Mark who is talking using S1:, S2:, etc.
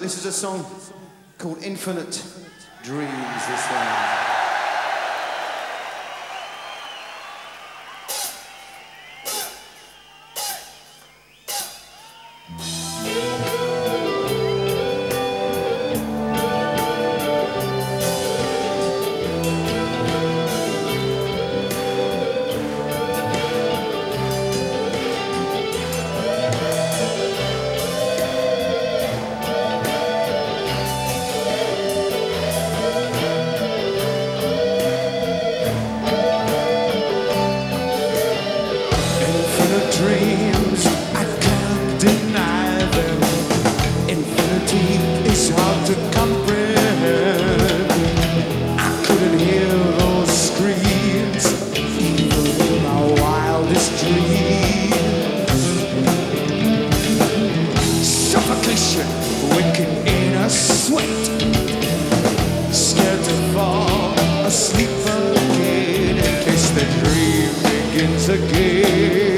S1: This is a song called Infinite Dreams. This one. Infinite is hard to comprehend. I couldn't hear those screams, even in my wildest dreams. Suffocation, waking in a sweat, scared to fall asleep again in case the dream begins again.